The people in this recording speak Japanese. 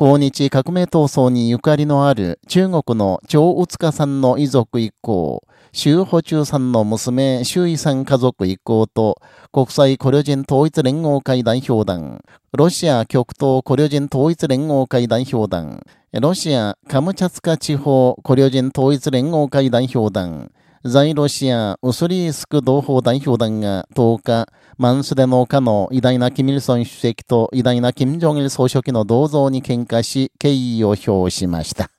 抗日革命闘争にゆかりのある中国の張宇塚さんの遺族一行、周保中さんの娘、周囲さん家族一行と、国際コリョ人統一連合会代表団、ロシア極東コリョ人統一連合会代表団、ロシアカムチャツカ地方コリョ人統一連合会代表団、在ロシアウスリースク同胞代表団が10日、マンスデの丘の偉大なキミルソン主席と偉大なキム・ジョンイル総書記の銅像に喧嘩し、敬意を表しました。